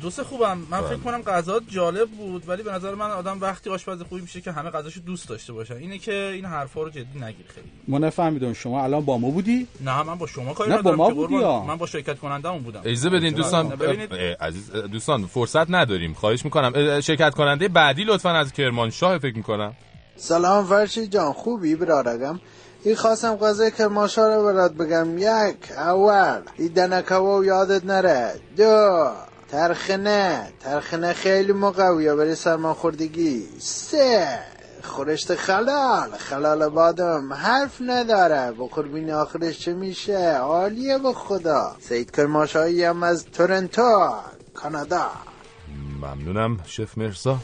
دوست خوبم. من فکر کنم غذا جالب بود ولی به نظر من آدم وقتی آشپز خوبی میشه که همه غذاشو دوست داشته باشن. اینه که این حرفا رو جدی نگیر خیلی. ما نفهمیدم شما الان با ما بودی؟ نه من با شما کاری با ندارم ما بودی. یا؟ من با شرکت کنندمون بودم. اجازه بدین دوستان ببینید. اه، عزیز دوستان فرصت نداریم. خواهش می‌کنم. شرکت کننده بعدی لطفا از کرمانشاه فکر می‌کنم. سلام فرشید جان. خوبی برادرم این خواستم غذای کرمانشاه رو برات بگم. یک اول این دنکوا یادت نره. دو ترخنه ترخنه خیلی مقویه برای سرماخوردگی سه خورشت خلال خلال بادم حرف نداره. بخور بین آخرش چه میشه؟ عالیه به خدا. سید کرمانشاهی هم از تورنتو کانادا. ممنونم شف مرسا.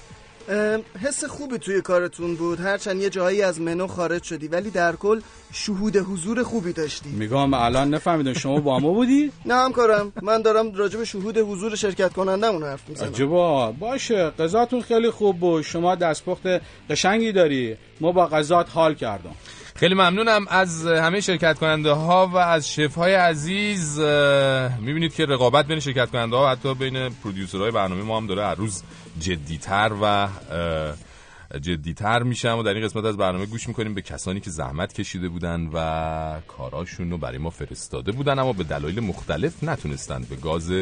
حس خوبی توی کارتون بود. هرچند یه جایی از منو خارج شدی ولی در کل شهود حضور خوبی داشتی. میگم الان نفهمیدم شما با ما بودی؟ (laughs) نه همکارم. من دارم راجع به شهود حضور شرکت کنندمون حرف می‌زنم. عجبا. باشه غذاتون خیلی خوب بود. شما دستپخت قشنگی داری. ما با غذات حال کردم. خیلی ممنونم از همه شرکت کننده ها و از شف های عزیز می‌بینید که رقابت بین شرکت کننده ها حتی بین پرودیوسرهای برنامه ما هم داره هر روز جدیتر و جدیتر میشم و در این قسمت از برنامه گوش می‌کنیم به کسانی که زحمت کشیده بودن و کاراشون رو برای ما فرستاده بودن اما به دلایل مختلف نتونستن به گاز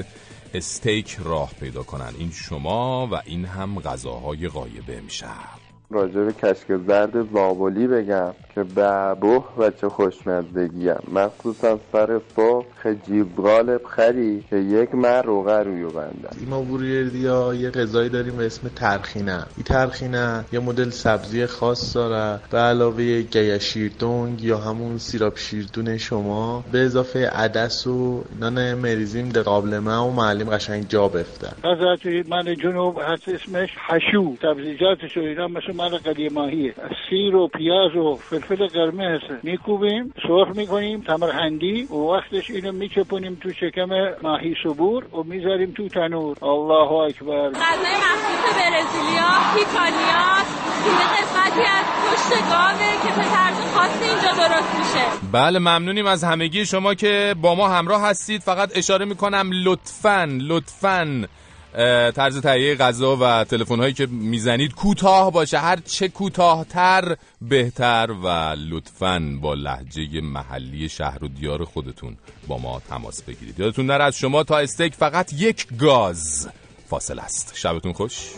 استیک راه پیدا کنن. این شما و این هم غذاهای غایبه امشب. راجع به کشک زرد زابلی بگم که ببوه و چه خوشمزدگیم مخصوصا سر فوق جیب غالب خری که یک مر روغه رویو بندم ما بوریردیا یه غذایی داریم به اسم ترخینه. این ترخینه یه مدل سبزی خاص داره به علاوه گیا شیردونگ یا همون سیراب شیردون شما. به اضافه عدس و نان مریزیم در قابلمه و معلم قشنگ جا بفته. حضرت من جنوب هست اسمش حشو. سبزیجاتش و اینا مثل من قلی ماهیه سیر و پیاز و فلفل قرمز میکوبیم سرخ می‌کنیم تمرهندی و وقتش اینو میچپونیم تو شکم ماهی صبور و می‌ذاریم تو تنور. الله اکبر. غذای مخصوص برزیلیا یه قسمتی از پشت گاوه که به طرز خاص اینجا درست میشه. بله ممنونیم از همگی شما که با ما همراه هستید. فقط اشاره می‌کنم لطفاً لطفاً. طرز تهیه غذا و تلفن هایی که می‌زنید کوتاه باشه. هر چه کوتاهتر بهتر و لطفاً با لحجه محلی شهر و دیار خودتون با ما تماس بگیرید. یادتون نره از شما تا استیک فقط یک گاز فاصل است. شبتون خوش.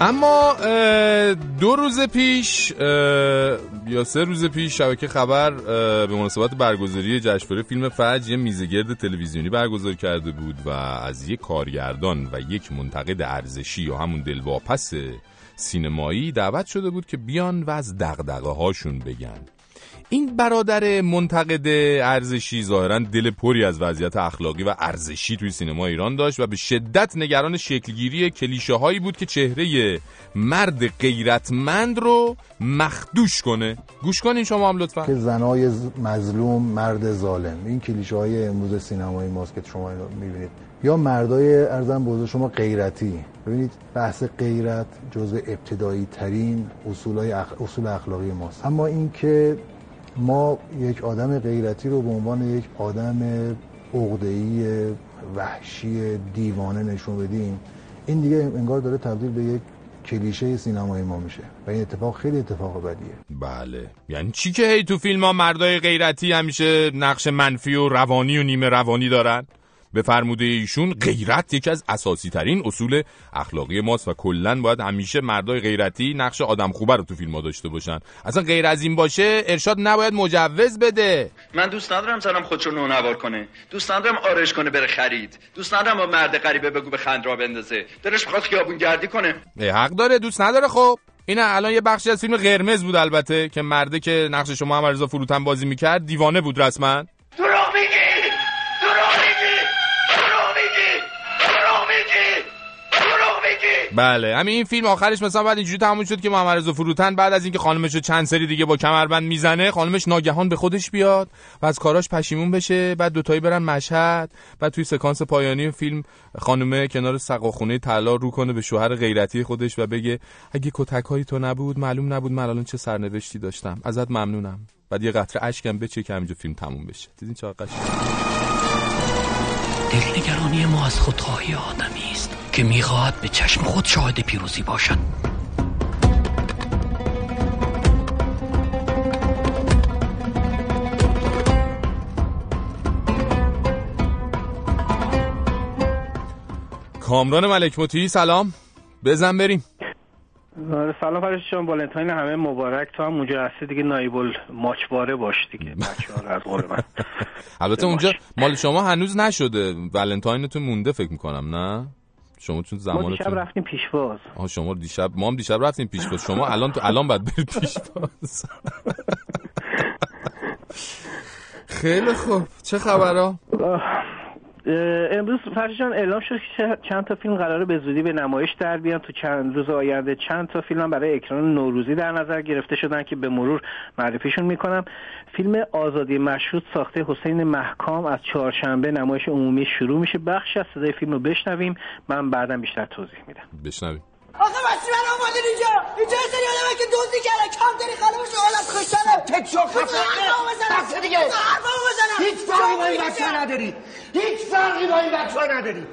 اما دو روز پیش یا سه روز پیش شبکه خبر به مناسبت برگزاری جشنواره فیلم فجر یه میزگرد تلویزیونی برگزار کرده بود و از یک کارگردان و یک منتقد ارزشی یا همون دلواپس سینمایی دعوت شده بود که بیان و از دغدغه هاشون بگن. این برادر منتقد ارزشی ظاهرا دل پری از وضعیت اخلاقی و ارزشی توی سینما ایران داشت و به شدت نگران شکلگیری کلیشه هایی بود که چهره مرد غیرتمند رو مخدوش کنه. گوش کنین شما هم لطفا. که زنای مظلوم مرد ظالم. این کلیشه های امروز سینمایی ماست که شما می‌بینید. یا مردای ارزم بزرگ شما غیرتی. ببینید بحث غیرت جزء ابتدایی ترین اصول, اخ... اصول اخلاقی ماست. اما اینکه ما یک آدم غیرتی رو به عنوان یک آدم عقده‌ای وحشی دیوانه نشون بدیم. این دیگه انگار داره تبدیل به یک کلیشه سینمایی ما میشه و این اتفاق خیلی اتفاق بدیه. بله. یعنی چی که هی تو فیلم ها مردای غیرتی همیشه نقش منفی و روانی و نیمه روانی دارن؟ به فرموده ایشون غیرت یکی از اساسی ترین اصول اخلاقی ماست و کلا باید همیشه مردای غیرتی نقش آدم خوبه رو تو فیلم ها داشته باشن. اصلا غیر از این باشه ارشاد نباید مجوز بده. من دوست ندارم زنم خودشو نونوار کنه. دوست ندارم آرش کنه بره خرید. دوست ندارم با مرد غریبه بگو به خند را بندازه. دلش می‌خواد خیابون گردی کنه. حق داره دوست نداره خب. اینه الان یه بخشی از فیلم قرمز بود البته که مرده که نقش شما هم رضا فروتن بازی می‌کرد دیوانه بود رسما. بله. همین این فیلم آخرش مثلا بعد اینجوری تموم شد که محمد رضا فروتن بعد از اینکه خانمش رو چند سری دیگه با کمربند می‌زنه خانمش ناگهان به خودش بیاد و از کاراش پشیمون بشه بعد دوتایی برن مشهد بعد توی سکانس پایانی فیلم خانمه کنار سقاخونه طلا رو کنه به شوهر غیرتی خودش و بگه اگه کتکهای تو نبود معلوم نبود من الان چه سرنوشتی داشتم. ازت ممنونم. بعد یه قطره اشکم بچه که همینجا فیلم تموم بشه. دیدین چقدر قشنگ. دلنگرانی ما از خودخواهی آدمی است. که می‌خواهد به چشم خود شاهد پیروزی باشد. کامران ملک مطیعی سلام. بزن بریم. آره، سلام فرش جان. والنتاین همه مبارک. تو هم اونجا هستی دیگه نایب ماچباره باش دیگه. از قول من. (laughs) البته اونجا مال شما هنوز نشده. ولنتاینتون مونده فکر می‌کنم نه؟ شما چون ما دیشب رفتیم پیشواز. آها شما دیشب ما هم دیشب رفتیم پیشواز. شما الان تو الان باید برید پیشواز. (laughs) خیلی خوب. چه خبرها امروز فرشی جان اعلام شد که چند تا فیلم قراره به زودی به نمایش در بیان. تو چند روز آینده چند تا فیلم هم برای اکران نوروزی در نظر گرفته شدن که به مرور معرفیشون می‌کنم. فیلم آزادی مشروط ساخته حسین محکام از چهارشنبه نمایش عمومی شروع میشه. بخش از صدای فیلم رو بشنویم. من بعدا بیشتر توضیح میدم. بشنویم. آخه واسه من آمدین اینجا. اینجا یه سری آدمه که دزدی کردن. کم داری خانمش حالت خوشحاله. تک شو خفه. بس دیگه. بزنم هیچ فرقی با این بچه ها نداری. هیچ فرقی با این بچه ها نداری.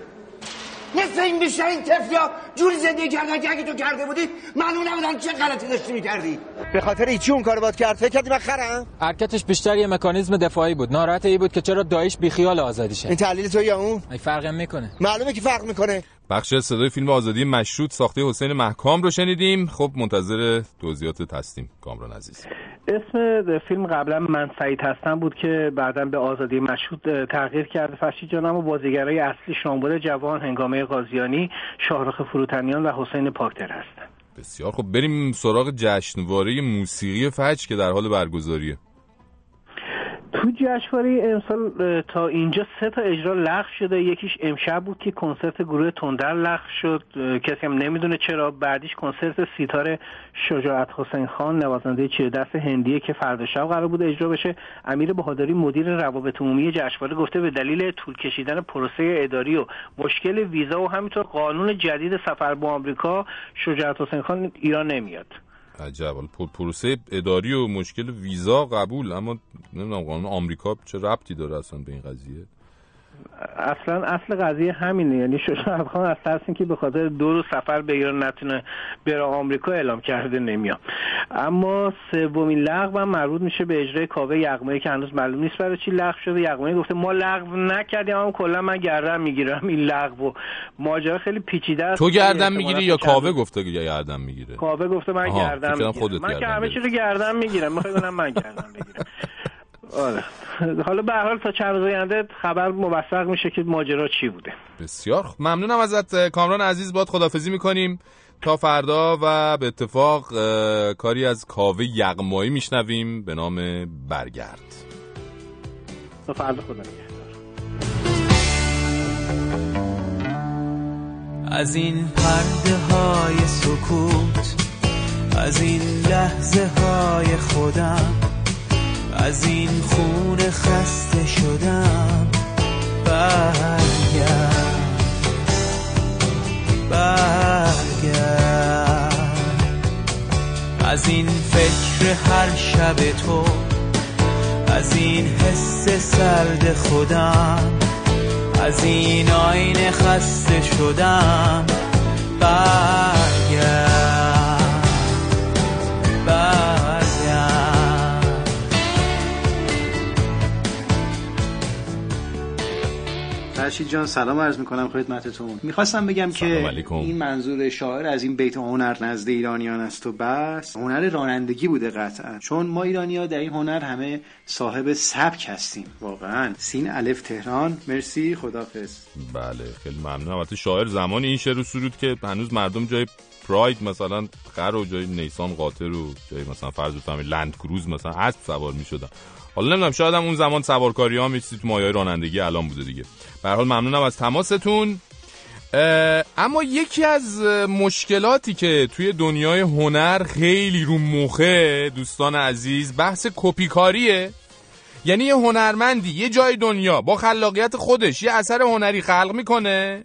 مثل این بیشتر این تفلیا جوری زندگی کردن که اگه تو کرده بودی معلوم نبودم چه غلطی داشتی می‌کردی؟ به خاطر ایچی اون کار باد کرد؟ فکر کردی من خرم؟ حرکتش بیشتر یه مکانیزم دفاعی بود. ناراحت ای بود که چرا داعش بیخیال آزادیشه. این تحلیل تو یا اون؟ ای فرق هم می‌کنه. معلومه که فرق می‌کنه. بخش صدای فیلم آزادی مشروط ساخته حسین محکام رو شنیدیم. خب منتظر توضیحات تسلیم کامران عزیز. اسم فیلم قبلا من سعید هستم بود که بعدا به آزادی مشهود تغییر کرده. فرشید جانم و بازیگرای اصلی شامبور جوان هنگامه قاضیانی شاهرخ فروتنیان و حسین پاکتر هستند بسیار خب بریم سراغ جشنواره موسیقی فجر که در حال برگزاریه. تو جشنواره امسال تا اینجا سه تا اجرا لغو شده. یکیش امشب بود که کنسرت گروه تندر لغو شد. کسی هم نمی‌دونه چرا. بعدیش کنسرت سیتار شجاعت حسین خان نوازنده چیره دست هندیه که فردا شب قرار بود اجرا بشه. امیر بهادری مدیر روابط عمومی جشنواره گفته به دلیل طول کشیدن پروسه اداری و مشکل ویزا و همینطور قانون جدید سفر به آمریکا شجاعت حسین خان ایران نمیاد. عجب. پروسه اداری و مشکل ویزا قبول اما نمی‌دونم قانون آمریکا چه ربطی داره اصلا به این قضیه. اصلا اصل قضیه همینه. یعنی شجاعت خان از ترس که به خاطر دو روز سفر به ایران نتونه بره آمریکا اعلام کرده نمیام اما سومین لغو هم مربوط میشه به اجرای کاوه یغمایی که هنوز معلوم نیست برای چی لغو شده. یغمایی گفته ما لغو نکردیم اما کلا من گردن می‌گیرم این لغو. ماجرا خیلی پیچیده است. تو گردن می‌گیری یا کاوه گفته که گردن می‌گیره؟ کاوه گفته من گردن می‌گیرم. من که همه چیزو گردن می‌گیرم. می‌خوای من گردن بگیرم (laughs) آره. (laughs) حالا به حال تا چند روز آینده خبر موثق میشه که ماجرا چی بوده. بسیار ممنونم ازت کامران عزیز. باد خدافزی می‌کنیم. تا فردا و به اتفاق کاری از کاوه یغمایی میشنویم. به نام برگرد. تا فردا خدا از این پرده های سکوت از این لحظه های خودم از این خون خسته شدم. برگرد. برگرد از این فکر هر شب تو از این حس سرد خودم از این آینه خسته شدم. برگرد. فرشید جان سلام عرض می‌کنم خدمتتون. می‌خواستم بگم که علیکم. این منظور شاعر از این بیت هنر نزد ایرانیان است و بس. هنر رانندگی بوده قطعا. چون ما ایرانی در این هنر همه صاحب سبک هستیم. واقعا. سین الف تهران. مرسی. خدافظ بله خیلی ممنونم. البته شاعر زمانی این شعر رو سرود که هنوز مردم جای پراید مثلا خر و جای نیسان قاطر و جای مثلا فرض بفهمید لند کروز مثلا اسب سوار می‌شدن. حالا نمی‌دونم شاید هم اون زمان سوارکاری ها میچیزی تو مایای رانندگی الان بوده دیگه. به حال ممنونم از تماستون. اما یکی از مشکلاتی که توی دنیای هنر خیلی رو مخه دوستان عزیز بحث کپیکاریه. یعنی یه هنرمندی یه جای دنیا با خلاقیت خودش یه اثر هنری خلق می‌کنه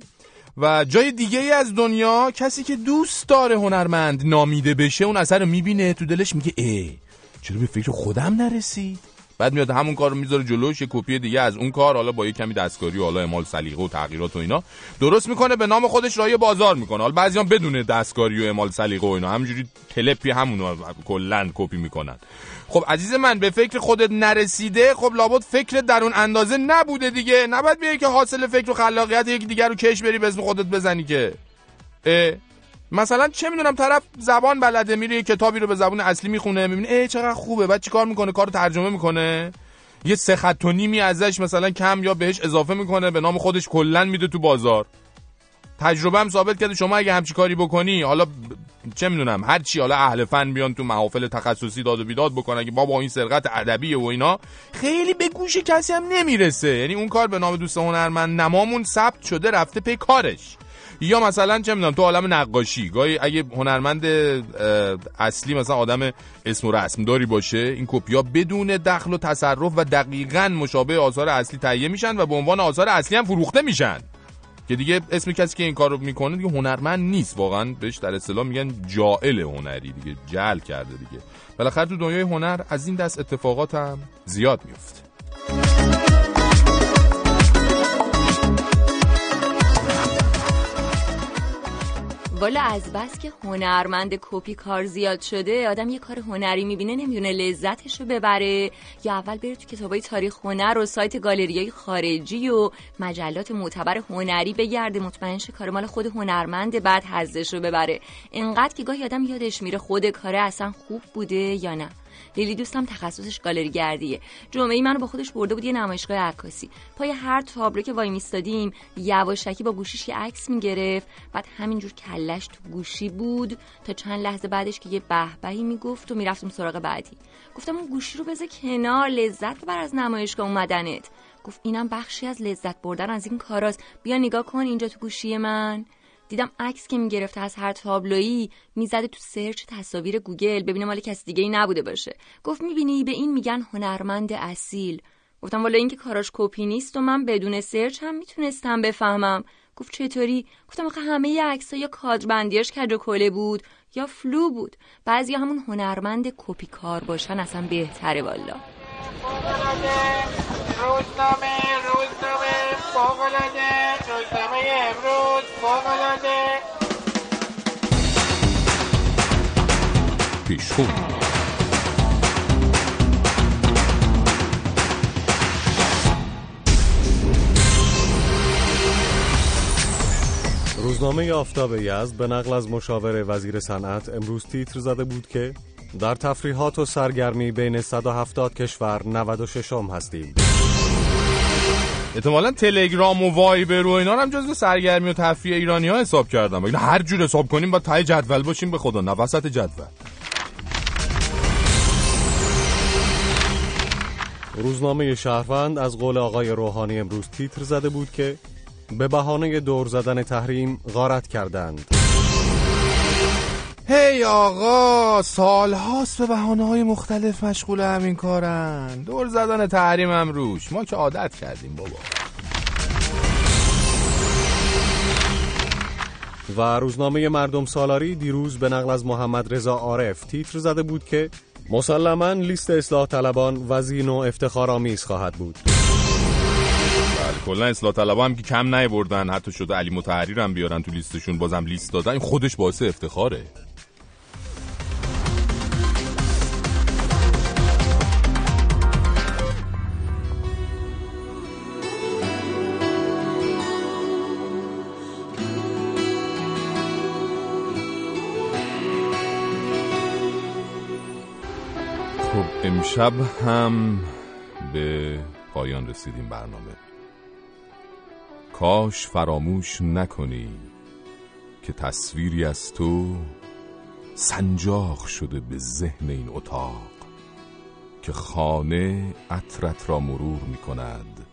و جای دیگه ای از دنیا کسی که دوست داره هنرمند نامیده بشه اون اثر رو می‌بینه تو دلش میگه ای چرا به فکر خودم نرسید؟ بعد میاد همون کار رو می‌ذاره جلوش یه کپی دیگه از اون کار حالا با یه کمی دستکاری و حالا اعمال سلیقه و تغییرات و اینا درست می‌کنه به نام خودش راه بازار می‌کنه. حالا بعضیام بدون دستکاری و اعمال سلیقه و اینا همینجوری تلپی همونو کلا کپی می‌کنن. خب عزیز من به فکر خودت نرسیده خب لابد فکر در اون اندازه نبوده دیگه. نباید بیای که حاصل فکر و خلاقیت یکی دیگر رو کش بری به اسم خودت بزنی که. مثلا چه می‌دونم طرف زبان بلده میره یه کتابی رو به زبان اصلی می‌خونه می‌بینه ای چقدر خوبه بعد چیکار می‌کنه؟ کارو ترجمه می‌کنه. یه سه خط و نیمی ازش مثلا کم یا بهش اضافه می‌کنه به نام خودش کلا میده تو بازار. تجربه هم ثابت کرده شما اگه همچی کاری بکنی حالا چه می‌دونم هر چی حالا اهل فن بیان تو محافل تخصصی داد و بیداد بکنن که بابا این سرقت ادبیه و اینا خیلی به گوش کسی هم نمی‌رسه. یعنی اون کار به نام دوست هنرمند نمامون ثبت شده رفته پی کارش. یا مثلا چه می‌دونم تو عالم نقاشی گاهی اگه هنرمند اصلی مثلا آدم اسم و رسم داری باشه این کپیا بدون دخل و تصرف و دقیقا مشابه آثار اصلی تهیه میشن و به عنوان آثار اصلی هم فروخته میشن. که دیگه اسم کسی که این کارو می‌کنه دیگه هنرمند نیست. واقعا بهش در اصطلاح میگن جائل هنری دیگه جل کرده دیگه. بالاخره تو دنیای هنر از این دست اتفاقات هم زیاد میفته والا از بس که هنرمند کپی کار زیاد شده آدم یه کار هنری می‌بینه نمی‌دونه لذتش رو ببره. یا اول بره تو کتابای تاریخ هنر و سایت گالریای خارجی و مجلات معتبر هنری بگرده. مطمئن شه کار مال خود هنرمند بعد حزش رو ببره. انقدر که گاهی آدم یادش میره خود کاره اصلا خوب بوده یا نه. لیلی دوستم تخصصش گالری گردیه جمعه منو با خودش برده بود یه نمایشگاه عکاسی. پای هر تابلو که وای میستادیم یواشکی با گوشیش یه عکس می‌گرفت. بعد همینجور کلش تو گوشی بود تا چند لحظه بعدش که یه به‌بهی می‌گفت و می‌رفتیم سراغ بعدی. گفتم اون گوشی رو بذار کنار لذت ببر از نمایشگاه اومدنت. گفت اینم بخشی از لذت بردن از این کاراست. بیا نگاه کن اینجا تو گوشی من. دیدم عکس که می‌گرفته از هر تابلویی می‌زده تو سرچ تصاویر گوگل. ببینه مال کسی دیگه ای نبوده باشه. گفت می‌بینی؟ به این میگن هنرمند اصیل. گفتم والا این که کاراش کپی نیست و من بدون سرچ هم می‌تونستم بفهمم. گفت چطوری؟ گفتم آخه همه عکس یا کادر بندیاش کج کله بود یا فلو بود. بعضی همون هنرمند کپی کار باشن اصلا بهتره والا. روزنامه روزنامه امروز فوقلاده پیش خوب روزنامه آفتاب یزد به نقل از مشاور وزیر صنعت امروز تیتر زده بود که در تفریحات و سرگرمی بین 170 کشور 96 م هستیم. احتمالا تلگرام و وایبر و اینا هم جزو سرگرمی و تفریح ایرانی ها حساب کردم. اینا هر جور حساب کنیم با تای جدول باشیم به خدا نه وسط جدول. روزنامه شهروند از قول آقای روحانی امروز تیتر زده بود که به بهانه دور زدن تحریم غارت کردند. هی آقا سال هاست به بحانه های مختلف مشغول همین کارن. دور زدن تحریم هم روش. ما که عادت کردیم بابا. و روزنامه مردم سالاری دیروز به نقل از محمد رضا عارف تیتر زده بود که مسلما لیست اصلاح طلبان وزین و افتخارآمیز خواهد بود. بله کلا اصلاح طلبا هم که کم نیوردن حتی شده علی مطهری رو هم بیارن تو لیستشون بازم لیست دادن. این خودش باعث افتخاره. امشب هم به پایان رسیدیم برنامه. کاش فراموش نکنی که تصویری از تو سنجاق شده به ذهن این اتاق که خانه عطرت را مرور می کند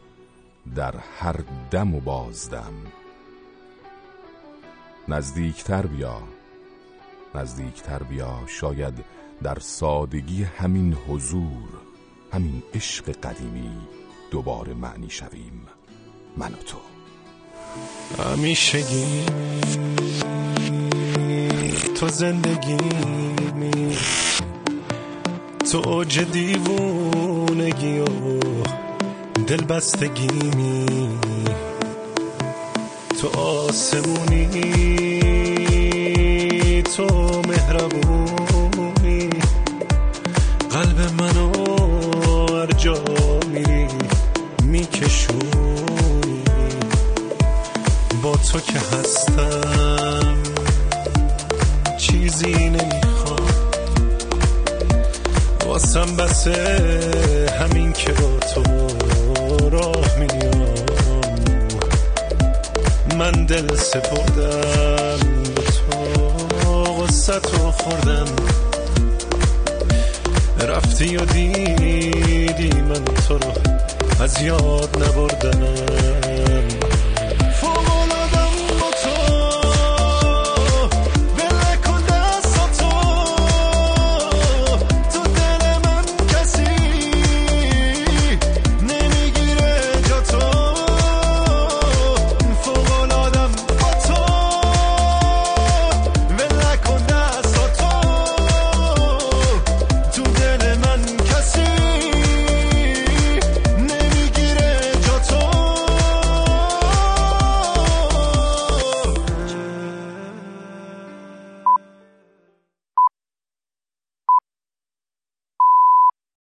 در هر دم و بازدم. نزدیکتر بیا نزدیکتر بیا شاید در سادگی همین حضور همین عشق قدیمی دوباره معنی شویم من و تو. همیشگی تو زندگی تو اوج دیوونگی و دلبستگی. تو آسمونی تو مهربونی قلب منو هر جا میری میکشونی. با تو که هستم چیزی نمی‌خوام. واسم بسه همین که با تو راه میام من دل سپردم به تو غصت رو خوردم. رفتی و دیدی من تو رو. از یاد نبردم